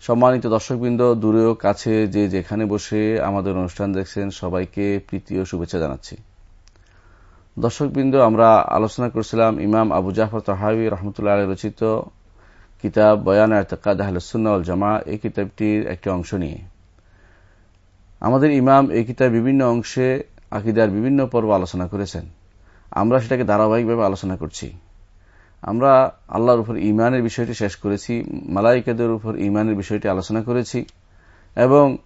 সম্মানিত দর্শকবৃন্দ দূরেও কাছে যে যেখানে বসে আমাদের অনুষ্ঠান দেখছেন, সবাইকে প্রীতি ও শুভেচ্ছা জানাচ্ছি। দর্শকবৃন্দ, আমরা আলোচনা করছিলাম ইমাম আবু জাফর তহাবি রহমতুল্লাহ আলী রচিত কিতাব বয়ান আহতকাদ আহলুসুল্নাল জামা এই কিতাবটির একটি অংশ নিয়ে। আমাদের ইমাম এই কিতাব বিভিন্ন অংশে আকিদার বিভিন্ন পর্ব আলোচনা করেছেন। আমরা সেটাকে ধারাবাহিকভাবে আলোচনা করছি। আমরা আল্লাহর উপর ইমানের বিষয়টি শেষ করেছি, মালাইকাদের উপর ইমানের বিষয়টি আলোচনা করেছি, এবং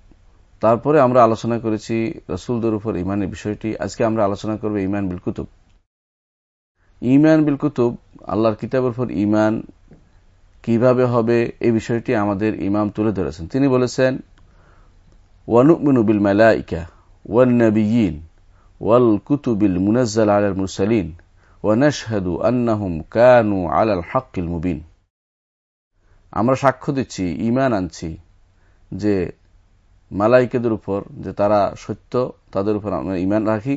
তারপরে আমরা আলোচনা করেছি রসুলদের উপর ইমানের বিষয়টি। আজকে আমরা আলোচনা করব ইমান বিল কুতুব। ইমান বিল কুতুব, আল্লাহর কিতাবের উপর ইমান কীভাবে হবে এই বিষয়টি আমাদের ইমাম তুলে ধরেছেন। তিনি বলেছেন, ওয়ানুমিনু বিল মালাইকা ওয়ান ওয়াল কুতুবিল মুনাজ্জাল আলাল মুরসালিন। ونشهد أنهم كانوا على الحق المبين আমরা সাক্ষ্য দিচ্ছি ইমান আনছি যে মালাইকেদের উপর যে তারা সত্য তাদের উপর আমরা ইমান রাখি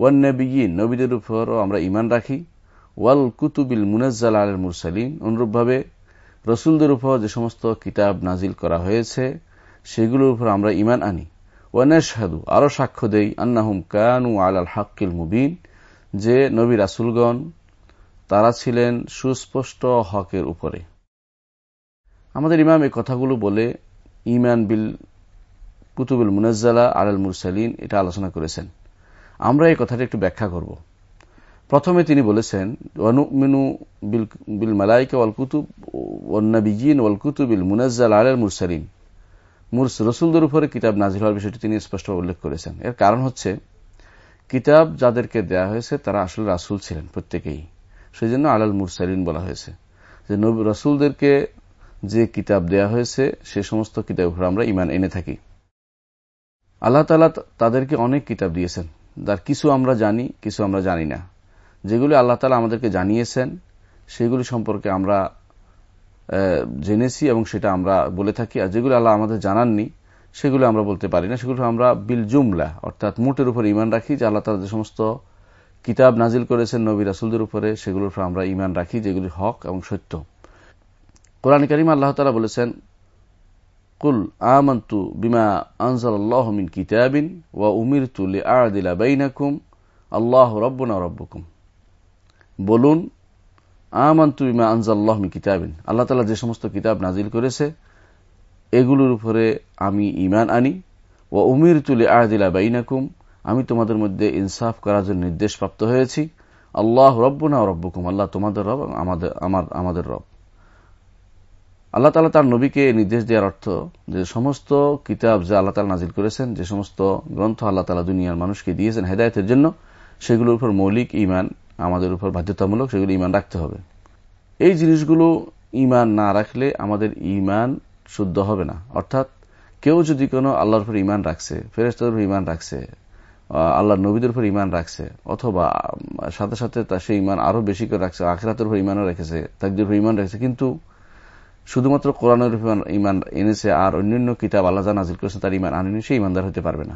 ওয়ান নবীন নবীদের উপরও আমরা ইমান রাখি ওয়াল কুতুবিল মুনাজ্জাল আল মুরসালিন অনুরূপভাবে রসুলদের উপর যে সমস্ত কিতাব নাজিল করা হয়েছে সেগুলোর উপর আমরা ইমান আনি ওয়ানেশহাদু আরও সাক্ষ্য দেই আন্নাহুম কানু আল হাক্কিল মুবিন যে নবী রাসুলগণ, তারা ছিলেন সুস্পষ্ট হকের উপরে। আমাদের ইমাম এই কথাগুলো বলে ইমান বিল কুতুবুল মুনাজ্জালা আলাল মুরসালিন এটা আলোচনা করেছেন। আমরা এই কথাটা একটু ব্যাখ্যা করব। প্রথমে তিনি বলেছেন, ওয়ানুমিনু বিল মালাইকা ওয়াল কুতুব ওয়ান্নাবিজিন ওয়াল কুতুবিল মুনাজ্জাল আলাল মুরসালিন। মুরস, রসুলদের উপরে কিতাব নাজিল হওয়ার বিষয়টি তিনি স্পষ্ট উল্লেখ করেছেন। এর কারণ হচ্ছে কিতাব যাদেরকে দেয়া হয়েছে, তারা আসলে রাসুল ছিলেন প্রত্যেকেই। সেই জন্য আলাল মুরসালিন বলা হয়েছে যে রসুলদেরকে যে কিতাব দেয়া হয়েছে, সে সমস্ত কিতাব আমরা ইমান এনে থাকি। আল্লাহ তালা তাদেরকে অনেক কিতাব দিয়েছেন। যার কিছু আমরা জানি, কিছু আমরা জানি না। যেগুলি আল্লাহ তালা আমাদেরকে জানিয়েছেন, সেগুলি সম্পর্কে আমরা জেনেছি এবং সেটা আমরা বলে থাকি। আর যেগুলি আল্লাহ আমাদের জানাননি সেগুলো আমরা বলতে পারি না। সেগুলো আমরা বিল জুমলা, অর্থাৎ মোটের উপর ইমান রাখি, যে আল্লাহ তালা যে সমস্ত কিতাব নাজিল করেছেন নবী রাসুলদের উপরে, সেগুলোর উপর আমরা ইমান রাখি, যেগুলি হক এবং সত্য। কোরআন করিম আল্লাহ তালা বলেছেন, কুল আমন্তু বিমা আনজাল্লাহ মিন কিতাবিন ওয়া উমির তুলি আদিলা বাইনাকুম, আল্লাহ রব্বনা রব্বকুম। বলুন, আমন্তু বিমা আনজাল্লাহ মিন কিতাবিন। আল্লাহ তালা যে সমস্ত কিতাব নাজিল করেছে এগুলোর উপরে আমি ইমান আনি। ও উমির তুলে আদিলা বাইনাকুম, আমি তোমাদের মধ্যে ইনসাফ করার জন্য নির্দেশ প্রাপ্ত হয়েছি। আল্লাহ রব্বনা রব্বকুম, আল্লাহ তোমাদের রব, আমাদের, আমার, আমাদের রব। আল্লাহ তালা তার নবীকে নির্দেশ দেওয়ার অর্থ যে সমস্ত কিতাব যে আল্লাহ তালা নাজিল করেছেন, যে সমস্ত গ্রন্থ আল্লাহ তালা দুনিয়ার মানুষকে দিয়েছেন হেদায়তের জন্য, সেগুলোর উপর মৌলিক ইমান আমাদের উপর বাধ্যতামূলক সেগুলো ইমান রাখতে হবে। এই জিনিসগুলো ইমান না রাখলে আমাদের ইমান শুদ্ধ হবে না। অর্থাৎ কেউ যদি কোনো আল্লাহর উপর ইমান রাখছে ফেরেস্তার উপর ইমান রাখছে আল্লাহ নবীদের উপর ইমান রাখছে, অথবা সাথে সাথে তার সেই ইমান আরও বেশি করে রাখছে, আখরাতের উপর ইমানও রেখেছে তাকদের উপর ইমান রেখেছে, কিন্তু শুধুমাত্র কোরআনের ইমান এনেছে আর অন্যান্য কিতাব আল্লাহ যা নাজিল করেছে তার ইমান আনেনি সে ইমানদার হতে পারবে না।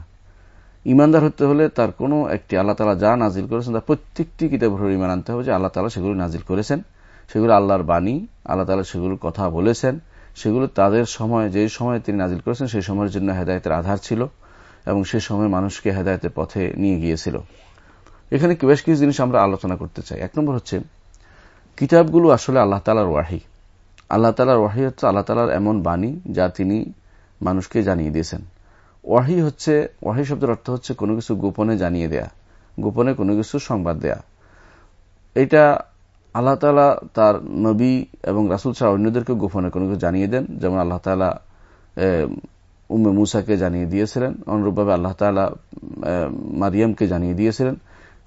ইমানদার হতে হলে তার কোনো একটি আল্লাহ তালা যা নাজিল করেছেন, তার প্রত্যেকটি কিতাবের উপর ইমান আনতে হবে যে আল্লাহ তালা সেগুলো নাজিল করেছেন, সেগুলো আল্লাহর বাণী, আল্লাহ তালা সেগুলোর কথা বলেছেন সেগুলো তাদের সময়, যে সময় তিনি নাজিল করেছেন, সেই সময়ের জন্য হেদায়তের আধার ছিল এবং সে সময় মানুষকে হেদায়তের পথে নিয়ে গিয়েছিল। এখানে বেশ কিছু জিনিস আমরা আলোচনা করতে চাই। এক নম্বর হচ্ছে, কিতাবগুলো আসলে আল্লাহ তালার ওয়াহি। আল্লাহ তালার ওয়াহি হচ্ছে আল্লাহ তালার এমন বাণী যা তিনি মানুষকে জানিয়ে দিয়েছেন। ওয়াহি হচ্ছে ওয়াহি শব্দের অর্থ হচ্ছে কোনো কিছু গোপনে জানিয়ে দেয়া, গোপনে কোনো কিছু সংবাদ দেয়া। এটা আল্লাহ তালা তার নবী এবং রাসুল ছাড়া অন্যদেরকে গোপনে কোনো কিছু জানিয়ে দেন। যেমন আল্লাহ তালা উম্মে মুসাকে জানিয়ে দিয়েছিলেন। অনুরূপভাবে আল্লাহ তালা মারিয়ামকে জানিয়ে দিয়েছিলেন।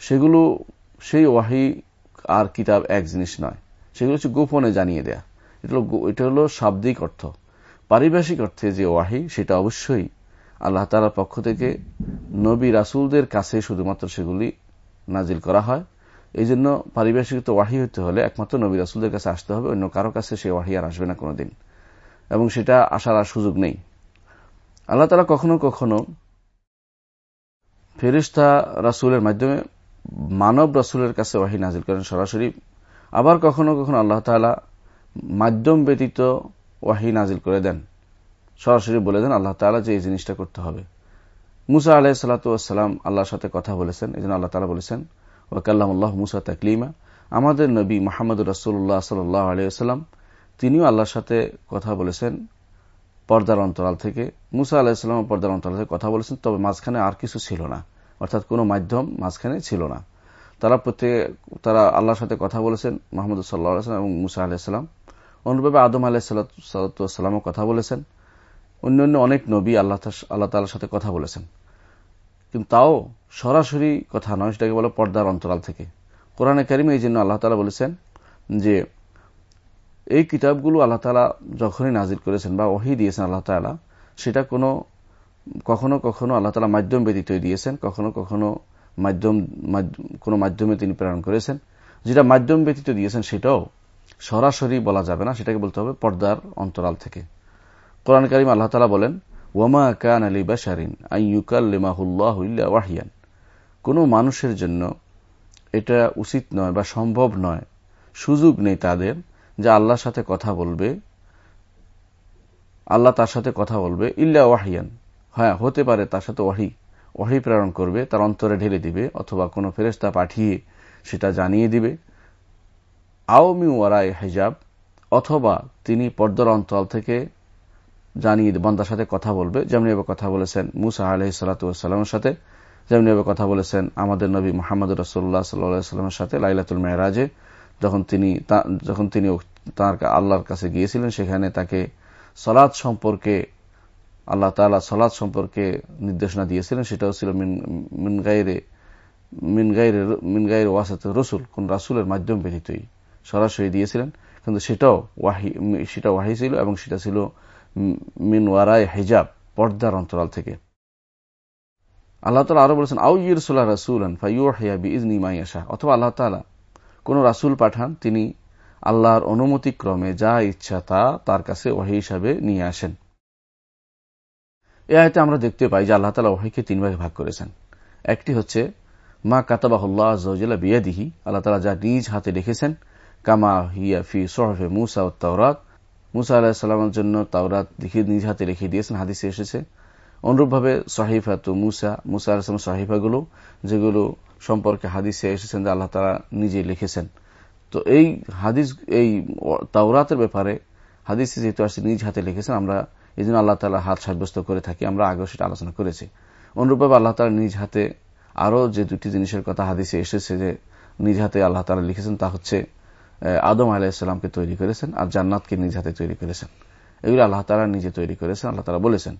সেগুলো, সেই ওয়াহি আর কিতাব এক জিনিস নয়। সেগুলো হচ্ছে গোপনে জানিয়ে দেয়া। এটা হলো এটা হলো শাব্দিক অর্থ। পারিভাষিক অর্থে যে ওয়াহি, সেটা অবশ্যই আল্লাহ তালার পক্ষ থেকে নবী রাসুলদের কাছে শুধুমাত্র সেগুলি নাজিল করা হয়। এই জন্য পারিবেশিক ওয়াহি হতে হলে একমাত্র নবী রাসুলদের কাছে আসতে হবে, অন্য কারও কাছে সে ওয়াহি আর আসবে না কোনোদিন। এবং সেটা আসার আর সুযোগ নেই। আল্লাহ তালা কখনো কখনো ফেরিস্তা রাসুলের মাধ্যমে মানব রাসুলের কাছে ওয়াহি নাজিল করেন সরাসরি। আবার কখনো কখনো আল্লাহ তালা মাধ্যম ব্যতীত ওয়াহি নাজিল করে দেন। সরাসরি বলে দেন আল্লাহ তালা যে এই জিনিসটা করতে হবে। মুসা আলাহ সালাতাম আল্লাহর সাথে কথা বলেছেন এই জন্য আল্লাহ তালা বলেছেন ওয়াকাল্লাহ মুসা তাকলিমা। আমাদের নবী মোহাম্মদ রসুল্লাহ সাল্লাহ আলিয়াল্লাম তিনিও আল্লাহর সাথে কথা বলেছেন পর্দার অন্তরাল থেকে। মুসা আলাহিসাল্লাম পর্দার অন্তরাল থেকে কথা বলেছেন, তবে মাঝখানে আর কিছু ছিল না। অর্থাৎ কোনো মাধ্যম মাঝখানে ছিল না। তারা প্রত্যেকে, তারা আল্লাহর সাথে কথা বলেছেন মোহাম্মদ সাল্লাহ এবং মুসা আলাহিসাল্লাম অনুরূপে আদম আলাহ সাল্লাতামও কথা বলেছেন। অন্যান্য অনেক নবী আল্লাহ আল্লাহ তালার সাথে কথা বলেছেন। কিন্তু তাও সরাসরি কথা নয়, সেটাকে বলে পর্দার অন্তরাল থেকে। কোরআনে কারিমে এই জন্য আল্লাহ তালা বলেছেন যে, এই কিতাবগুলো আল্লাহ তালা যখনই নাজির করেছেন বা ওহি দিয়েছেন আল্লাহ তালা সেটা কোনো, কখনো কখনো আল্লাহ তালা মাধ্যম ব্যতীত দিয়েছেন, কখনো কখনো মাধ্যম কোনো মাধ্যমে তিনি প্রেরণ করেছেন। যেটা মাধ্যম ব্যতীত দিয়েছেন সেটাও সরাসরি বলা যাবে না, সেটাকে বলতে হবে পর্দার অন্তরাল থেকে। কোরআন করিম আল্লাহ তালা বলেন ওয়ামা কান আলী বাসারিন আইয়ুকাল্লিমাহুল্লাহ ওয়াহিয়ান। কোনো মানুষের জন্য এটা উচিত নয় বা সম্ভব নয়। সুযোগ নেই তাদের যে আল্লাহর সাথে কথা বলবে, আল্লাহ তার সাথে কথা বলবে, ইল্লা ওয়াহিয়ান। হ্যাঁ হতে পারে তার সাথে ওয়াহি। ওয়াহি প্রেরণ করবে, তার অন্তরে ঢেলে দিবে, অথবা কোনো ফেরেস্তা পাঠিয়ে সেটা জানিয়ে দিবে। আওমি ওয়ারাই হেজাব, অথবা তিনি পর্দার অঞ্চল থেকে জানিয়ে, বন্দার সাথে কথা বলবে। যেমনি এবার কথা বলেছেন মুসা আলহ সালাতামের সাথে। যেমনি এবার কথা বলেছেন আমাদের নবী মোহাম্মদ রসোল্লা সাল্লামের সাথে লাইলাতুল মেহরাজে যখন তিনি যখন তিনি তার আল্লাহর কাছে গিয়েছিলেন, সেখানে তাকে সলাদ সম্পর্কে, আল্লাহ তালা সলাদ সম্পর্কে নির্দেশনা দিয়েছিলেন। সেটাও ছিল মিনগাইরে মিনগাইরে মিনগাইরে ওয়াসাতে রসুল, কোন রাসুলের মাধ্যম ব্যতীতই সরাসরি দিয়েছিলেন। কিন্তু সেটাও ওয়াহি, সেটা ওয়াহি ছিল এবং সেটা ছিল মিন ওয়ারায় হেজাব, পর্দার অন্তরাল থেকে। আল্লাহ তালা আরও বলেছেন আউ ইর সোল্লা রাসুলান ইজনি মাইয়াশা অথবা আল্লাহ তালা কোন রাসুল পাঠান, তিনি আল্লাহর অনুমতি ক্রমে যা ইচ্ছা তা তার কাছে ওয়াহি হিসাবে নিয়ে আসেন। এ আয়তে আমরা দেখতে পাই যে আল্লাহ তালা ওয়াহিকে তিন ভাগে ভাগ করেছেন। একটি হচ্ছে, মা কাতাবাহুল্লাহ আজ্লা বিয়াদিহি। আল্লাহ তালা যা নিজ হাতে লিখেছেন কামা হিয়া ফি সোহফে মুসা ও তাওরাত। মুসা আল্লাহ সাল্লামের জন্য তাওরাত নিজ হাতে লিখে দিয়েছেন, হাদিসে এসেছে। অনুরূপভাবে সাহিফা তো মুসা মুসা আলাহিসাম সাহিফাগুলো, যেগুলো সম্পর্কে হাদিসে এসেছেন যে আল্লাহ তালা নিজে লিখেছেন। তো এই হাদিস, এই তাওরাতের ব্যাপারে হাদিসে যেহেতু আসছে নিজ হাতে লিখেছেন, আমরা এই জন্য আল্লাহ তালা হাত সাব্যস্ত করে থাকি, আমরা আগেও সেটা আলোচনা করেছি। অনুরূপভাবে আল্লাহ তালা নিজ হাতে আরও যে দুটি জিনিসের কথা হাদিসে এসেছে যে নিজ হাতে আল্লাহ তালা লিখেছেন, তা হচ্ছে আদম আলাহিসাল্লামকে তৈরি করেছেন আর জান্নাতকে নিজ হাতে তৈরি করেছেন। এগুলো আল্লাহ তালা নিজে তৈরি করেছেন, আল্লাহ তালা বলেছেন।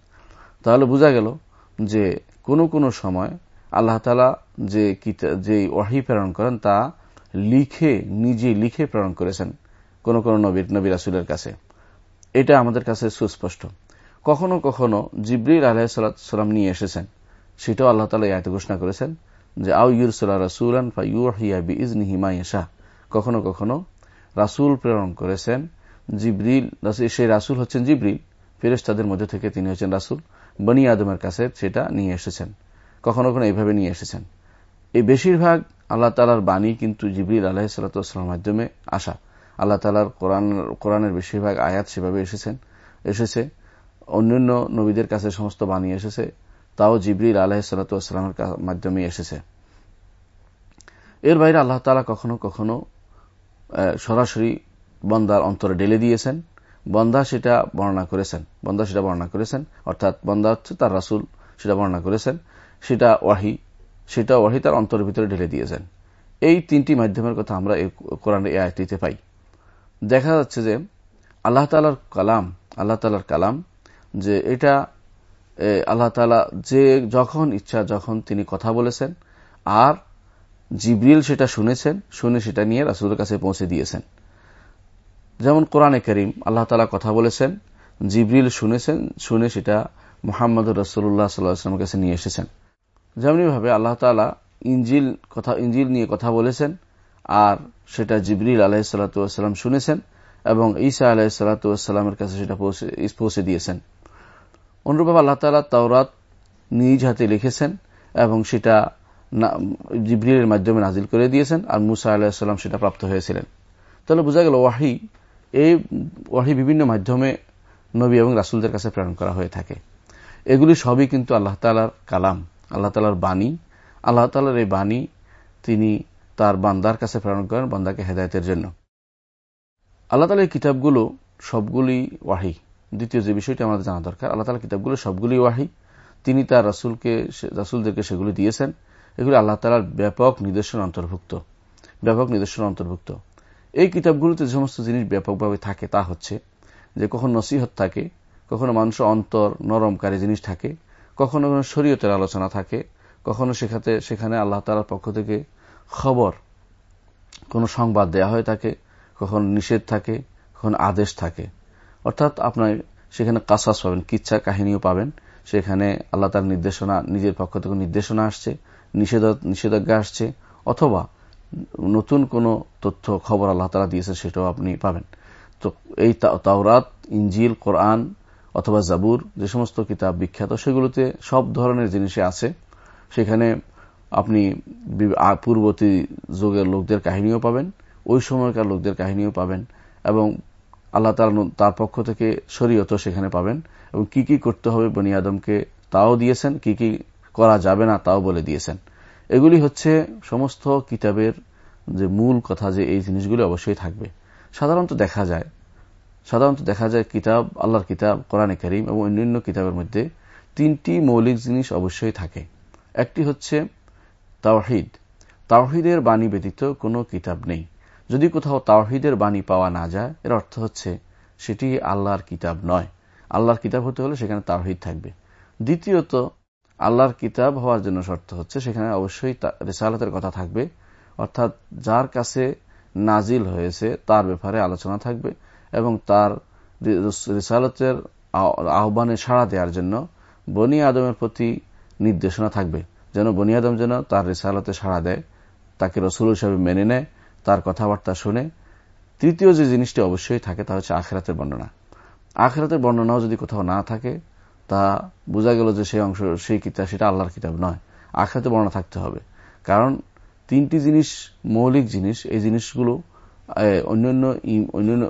তাহলে বোঝা গেল যে কোনো কোনো সময় আল্লাহ তালা যে যে ওয়াহি প্রেরণ করেন তা লিখে, নিজে লিখে প্রেরণ করেছেন কোন কোন নবীর, নবী রাসুলের কাছে। এটা আমাদের কাছে সুস্পষ্ট। কখনো কখনো জিব্রিল আলাহিসাল্লাম নিয়ে এসেছেন। সেটাও আল্লাহ তালা আয়তে ঘোষণা করেছেন যে আউ ইউহিয়া বি ইজনি হিমাইশা কখনো কখনো রাসুল প্রেরণ করেছেন জিব্রিল, সেই রাসুল হচ্ছেন জিব্রিল ফেরেস্তাদের মধ্যে থেকে তিনি হচ্ছেন রাসুল। বনি আদমের কাছে সেটা নিয়ে এসেছেন। কখনো কখনো এইভাবে নিয়ে এসেছেন। এই বেশিরভাগ আল্লাহ তালার বাণী কিন্তু জিবরিল আলাহ সাল্লাতামের মাধ্যমে আসা। আল্লাহ তালার কোরআন, কোরআনের বেশিরভাগ আয়াত সেভাবে এসেছেন। এসেছে। অন্যান্য নবীদের কাছে সমস্ত বাণী এসেছে। তাও জিবরিল আলাহ সাল্লাতামের মাধ্যমে এসেছে। এর বাইরে আল্লাহ তালা কখনো কখনো সরাসরি বন্দার অন্তরে ঢেলে দিয়েছেন। বন্দা সেটা বর্ণনা করেছেন। বন্দা সেটা বর্ণনা করেছেন, অর্থাৎ বন্দা হচ্ছে তার রাসুল, সেটা বর্ণনা করেছেন। সেটা ওয়াহি সেটা ওয়াহি তার অন্তরের ভিতরে ঢেলে দিয়েছেন। এই তিনটি মাধ্যমের কথা আমরা কোরআনে এ আয়টিতে পাই। দেখা যাচ্ছে যে আল্লাহ তালার কালাম, আল্লাহ তালার কালাম, যে এটা আল্লাহ তালা যে যখন ইচ্ছা যখন তিনি কথা বলেছেন, আর জিবরিল সেটা শুনেছেন, শুনে সেটা নিয়ে রাসুলের কাছে পৌঁছে দিয়েছেন। যেমন কোরআনে করিম আল্লাহ তালা কথা বলেছেন, জিবরিল শুনেছেন, শুনে সেটা মোহাম্মদ রসুল্লাহ সাল্লাহামের কাছে নিয়ে এসেছেন। যেমনিভাবে আল্লাহ তালা ইঞ্জিল কথা ইঞ্জিল নিয়ে কথা বলেছেন, আর সেটা জিবরিল আলাহিসাল্লাম শুনেছেন, এবং ঈসা আলাহিসাল্লামের কাছে সেটা পৌঁছে দিয়েছেন। অনুরূপভাবে আল্লাহ তালা তাওরাত নিজ হাতে লিখেছেন, এবং সেটা জিবরিলের মাধ্যমে নাজিল করে দিয়েছেন, আর মুসা আলাহিসাল্লাম সেটা প্রাপ্ত হয়েছিলেন। তাহলে বোঝা গেল ওয়াহি এই ওয়াহি বিভিন্ন মাধ্যমে নবী এবং রাসুলদের কাছে প্রেরণ করা হয়ে থাকে। এগুলি সবই কিন্তু আল্লাহ তালার কালাম, আল্লাহ তালার বাণী। আল্লাহ তালার এই বাণী তিনি তার বান্দার কাছে প্রেরণ করেন, বান্দাকে হেদায়তের জন্য। আল্লাহ তালার কিতাবগুলো সবগুলি ওয়াহি। দ্বিতীয় যে বিষয়টি আমাদের জানা দরকার, আল্লাহ তালা কিতাবগুলো সবগুলি ওয়াহি। তিনি তার রাসুলকে রাসুলদেরকে সেগুলি দিয়েছেন। এগুলি আল্লাহ তালার ব্যাপক নিদর্শন অন্তর্ভুক্ত। ব্যাপক নিদর্শন অন্তর্ভুক্ত। এই কিতাবগুলোতে যে সমস্ত জিনিস ব্যাপকভাবে থাকে তা হচ্ছে যে কখনো নসিহত থাকে, কখনো মানুষের অন্তর, নরমকারী জিনিস থাকে, কখনো কখনো শরীয়তের আলোচনা থাকে, কখনো সেখানে সেখানে আল্লাহ তালার পক্ষ থেকে খবর, কোনো সংবাদ দেয়া হয়ে থাকে, কখনো নিষেধ থাকে, কখনো আদেশ থাকে। অর্থাৎ আপনার সেখানে কাসাস পাবেন কিচ্ছা কাহিনীও পাবেন। সেখানে আল্লাহ তার নির্দেশনা, নিজের পক্ষ থেকে নির্দেশনা আসছে নিষেধাজ্ঞা আসছে, অথবা নতুন কোন তথ্য, খবর আল্লাহ তালা দিয়েছে, সেটাও আপনি পাবেন। তো এই তাওরাত ইঞ্জিল কোরআন অথবা জাবুর, যে সমস্ত কিতাব বিখ্যাত, সেগুলোতে সব ধরনের জিনিসে আছে। সেখানে আপনি পূর্ববর্তী যুগের লোকদের কাহিনীও পাবেন, ওই সময়কার লোকদের কাহিনীও পাবেন, এবং আল্লাহ তালা তার পক্ষ থেকে শরীয়ত সেখানে পাবেন, এবং কি কি করতে হবে বনি আদমকে তাও দিয়েছেন, কি কি করা যাবে না তাও বলে দিয়েছেন। এগুলি হচ্ছে সমস্ত কিতাবের যে মূল কথা যে এই জিনিসগুলি অবশ্যই থাকবে। সাধারণত দেখা যায়, সাধারণত দেখা যায় কিতাব, আল্লাহর কিতাব, কোরআনে করিম এবং অন্যান্য কিতাবের মধ্যে তিনটি মৌলিক জিনিস অবশ্যই থাকে। একটি হচ্ছে তাওহিদ। তাওহিদের বাণী ব্যতীত কোনো কিতাব নেই। যদি কোথাও তাওহিদের বাণী পাওয়া না যায়, এর অর্থ হচ্ছে সেটি আল্লাহর কিতাব নয়। আল্লাহর কিতাব হতে হলে সেখানে তাওহিদ থাকবে। দ্বিতীয়ত আল্লাহর কিতাব হওয়ার জন্য শর্ত হচ্ছে, সেখানে অবশ্যই রেসালাতের কথা থাকবে। অর্থাৎ যার কাছে নাজিল হয়েছে, তার ব্যাপারে আলোচনা থাকবে এবং তার রিসালতের আহ্বানে সাড়া দেওয়ার জন্য বনি আদমের প্রতি নির্দেশনা থাকবে। যেন বনি আদম যেন তার রিসালতে সাড়া দেয়, তাকে রসুল হিসাবে মেনে নেয়, তার কথাবার্তা শুনে। তৃতীয় যে জিনিসটি অবশ্যই থাকে, তা হচ্ছে আখেরাতের বর্ণনা। আখেরাতের বর্ণনাও যদি কোথাও না থাকে তা বোঝা গেল যে সেই অংশ, সেই কিতাব সেটা আল্লাহর কিতাব নয়। আখেরাতে বর্ণনা থাকতে হবে। কারণ তিনটি জিনিস মৌলিক জিনিস, এই জিনিসগুলো অন্যান্য অন্যান্য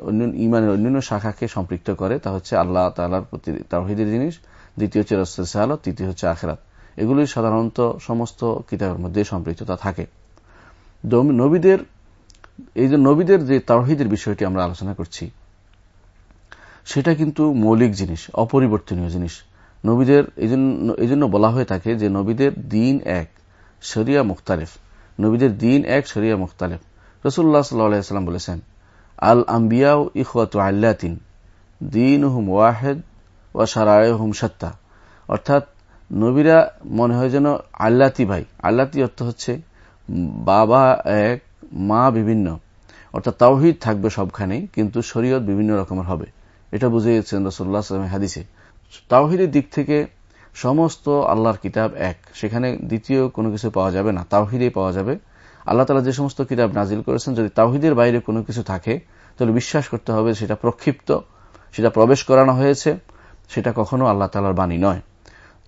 ইমানের অন্যান্য শাখাকে সম্পৃক্ত করে। তা হচ্ছে আল্লাহ তালার প্রতি তাহিদের জিনিস, দ্বিতীয় হচ্ছে রসাল তৃতীয় হচ্ছে আখেরাত। এগুলি সাধারণত সমস্ত কিতাবের মধ্যে সম্পৃক্ততা থাকে। নবীদের, এই যে নবীদের যে তাহিদের বিষয়টি আমরা আলোচনা করছি, সেটা কিন্তু মৌলিক জিনিস, অপরিবর্তনীয় জিনিস। নবীদের এই জন্য বলা হয়ে থাকে যে নবীদের দিন এক, শরিয়া মুখতারেফ নবীদের দিন এক, শরিয়া মুখতালেফ। রসুল্লাহ সাল্লাম বলেছেন আল আম্বিয়া ইহাত আল্লাতিন দিন হুম ওয়াহেদ ওয়া সারায় হুম সত্তা অর্থাৎ নবীরা মনে হয় যেন আল্লাতি ভাই। আল্লাতি অর্থ হচ্ছে বাবা এক, মা বিভিন্ন। অর্থাৎ তাওহিদ থাকবে সবখানেই, কিন্তু শরীয়ত বিভিন্ন রকমের হবে। এটা বুঝে বুঝিয়েছেন রসুল্লাহ হাদিসে। তাওহিদের দিক থেকে সমস্ত আল্লাহর কিতাব এক। সেখানে দ্বিতীয় কোনো কিছু পাওয়া যাবে না, তাওহিদেই পাওয়া যাবে। আল্লাহ তালা যে সমস্ত কিতাব নাজিল করেছেন, যদি তাওহিদের বাইরে কোনো কিছু থাকে, তাহলে বিশ্বাস করতে হবে সেটা প্রক্ষিপ্ত, সেটা প্রবেশ করানো হয়েছে, সেটা কখনো আল্লাহ তালার বাণী নয়।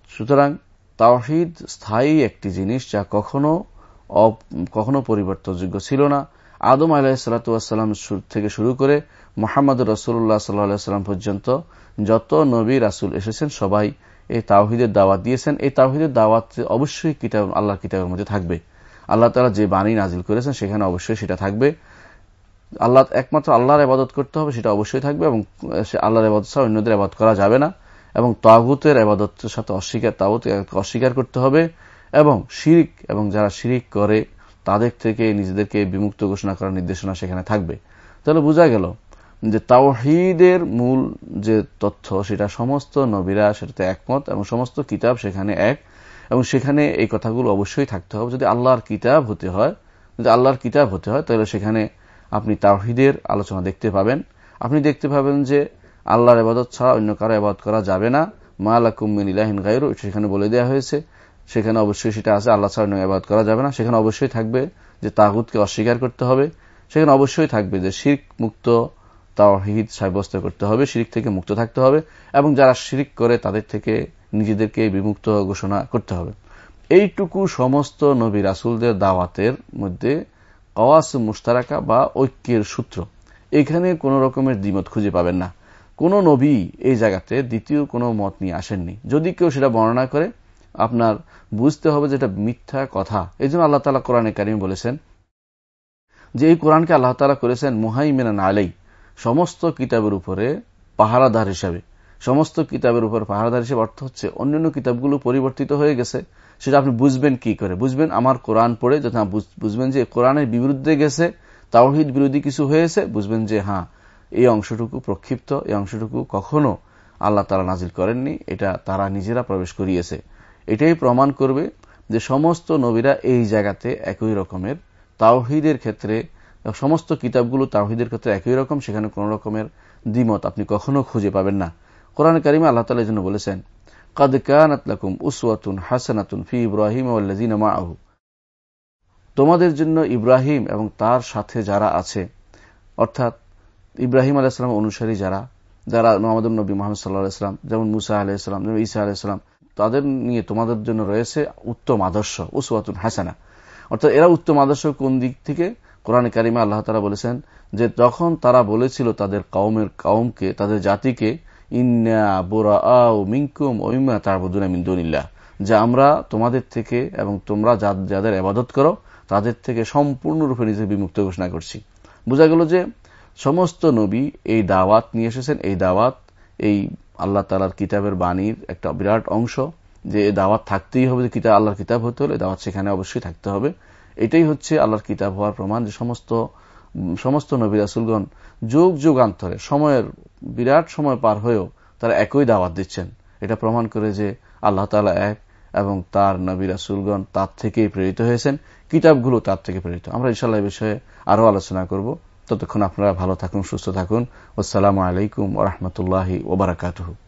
সুতরাং তাওহিদ স্থায়ী একটি জিনিস যা কখনো কখনো পরিবর্তনযোগ্য ছিল না। আদম আলাহিসাল্লাম থেকে শুরু করে মোহাম্মদ রসুল্লাহ সাল্লাম পর্যন্ত যত নবী রাসুল এসেছেন, সবাই এই তাওহিদের দাওয়াত দিয়েছেন। এই তাওহিদের দাওয়াত অবশ্যই কিতাব আল্লাহ কিতাবের মধ্যে থাকবে। আল্লাহ তালা যে বাণী নাজিল করেছেন, সেখানে অবশ্যই সেটা থাকবে। আল্লাহ একমাত্র আল্লাহর আবাদত করতে হবে, সেটা অবশ্যই থাকবে এবং সে আল্লাহর আবাদত ছাড়া অন্যদের আবাদ করা যাবে না। এবং তাগুতের আবাদতের সাথে অস্বীকার তাগুত অস্বীকার করতে হবে এবং শিরিক এবং যারা শিরিক করে, তাদের থেকে নিজেদেরকে বিমুক্ত ঘোষণা করার নির্দেশনা সেখানে থাকবে। তাহলে বোঝা গেল যে তাওহিদের মূল যে তথ্য, সেটা সমস্ত নবীরা সেটাতে একমত এবং সমস্ত কিতাব সেখানে এক এবং সেখানে এই কথাগুলো অবশ্যই থাকতে হবে। যদি আল্লাহর কিতাব হতে হয়, যদি আল্লাহর কিতাব হতে হয়, তাহলে সেখানে আপনি তাওহিদের আলোচনা দেখতে পাবেন। আপনি দেখতে পাবেন যে আল্লাহর আবাদত ছাড়া অন্য কারও আবাদ করা যাবে না। মা আলাকুমিন ইলাহিন গাইরু সেখানে বলে দেওয়া হয়েছে। সেখানে অবশ্যই সেটা আছে, আল্লাহ ছাড়া অন্য আবাদ করা যাবে না। সেখানে অবশ্যই থাকবে যে তাগুতকে অস্বীকার করতে হবে। সেখানে অবশ্যই থাকবে যে শির্ক মুক্ত তাওহিদ সাব্যস্ত করতে হবে, শিরিক থেকে মুক্ত থাকতে হবে, এবং যারা শিরিক করে তাদের থেকে নিজেদেরকে বিমুক্ত ঘোষণা করতে হবে। এইটুকু সমস্ত নবী রাসুলদের দাওয়াতের মধ্যে কওয়াস মুস্তারাকা বা ঐক্যের সূত্র। এখানে কোন রকমের দ্বিমত খুঁজে পাবেন না। কোন নবী এই জায়গাতে দ্বিতীয় কোনো মত নিয়ে আসেননি। যদি কেউ সেটা বর্ণনা করে, আপনার বুঝতে হবে যেটা মিথ্যা কথা। এই জন্য আল্লাহ তালা কোরআনে কারিম বলেছেন যে এই কোরআনকে আল্লাহ তালা করেছেন মুহাইমিনান আলাই সমস্ত কিতাবের উপরে পাহারাদার হিসাবে, সমস্ত কিতাবের উপর পাহারাদার হিসেবে অর্থ হচ্ছে অন্যান্য কিতাবগুলো পরিবর্তিত হয়ে গেছে, সেটা আপনি বুঝবেন কি করে? বুঝবেন আমার কোরআন পড়ে যখন বুঝবেন যে কোরআনের বিরুদ্ধে গেছে, তাওহিদ বিরোধী কিছু হয়েছে, বুঝবেন যে হ্যাঁ এই অংশটুকু প্রক্ষিপ্ত, এই অংশটুকু কখনো আল্লাহ তারা নাজিল করেননি, এটা তারা নিজেরা প্রবেশ করিয়েছে। এটাই প্রমাণ করবে যে সমস্ত নবীরা এই জায়গাতে একই রকমের তাওহিদের ক্ষেত্রে সমস্ত কিতাবগুলো তাওহিদের ক্ষেত্রে একই রকম, সেখানে কোন রকমের দ্বিমত আপনি কখনো খুঁজে পাবেন না। কোরআন কারিমা আল্লাহ তালা জন্য বলেছেন, কাদ কানাতলাকুম উসওয়াতুন হাসানাতুন ফি ইব্রাহিম আহু তোমাদের জন্য ইব্রাহিম এবং তার সাথে যারা আছে, অর্থাৎ ইব্রাহিম আলাইসালাম অনুসারী যারা যারা মোহাম্মদ নবী মোহাম্মদ সাল্লাহ ইসলাম যেমন মুসা আলাইসালাম যেমন ইসা আলাইসালাম তাদের নিয়ে তোমাদের জন্য রয়েছে উত্তম আদর্শ, উসওয়াতুন হাসানা। অর্থাৎ এরা উত্তম আদর্শ কোন দিক থেকে? কোরআন কারিমা আল্লাহ তারা বলেছেন যে যখন তারা বলেছিল তাদের কৌমের কৌমকে তাদের জাতিকে, ইন্না বোরা মিঙ্কুম ওইমা তারবুদুনা মিন্দুনিল্লাহ যে আমরা তোমাদের থেকে এবং তোমরা যাদের আবাদত করো, তাদের থেকে সম্পূর্ণরূপে নিজে বিমুক্ত ঘোষণা করছি। বোঝা গেল যে সমস্ত নবী এই দাওয়াত নিয়ে এসেছেন, এই দাওয়াত এই আল্লাহ তালার কিতাবের বাণীর একটা বিরাট অংশ, যে দাওয়াত থাকতেই হবে, যে কিতাব, আল্লাহর কিতাব হতে হলে দাওয়াত সেখানে অবশ্যই থাকতে হবে। এটাই হচ্ছে আল্লাহর কিতাব হওয়ার প্রমাণ যে সমস্ত সমস্ত নবী রাসুলগণ যুগ যুগান্তরে সময়ের বিরাট সময় পার হয়েও তারা একই দাওয়াত দিচ্ছেন। এটা প্রমাণ করে যে আল্লাহ তালা এক এবং তার নবী রাসুলগণ তার থেকেই প্রেরিত হয়েছেন। কিতাবগুলো তার থেকে প্রেরিত। আমরা ইনশাল্লাহ বিষয়ে আরও আলোচনা করব। ততক্ষণ আপনারা ভালো থাকুন, সুস্থ থাকুন। আসসালামু আলাইকুম ওরহমতুল্লাহ ওবরাকাতহ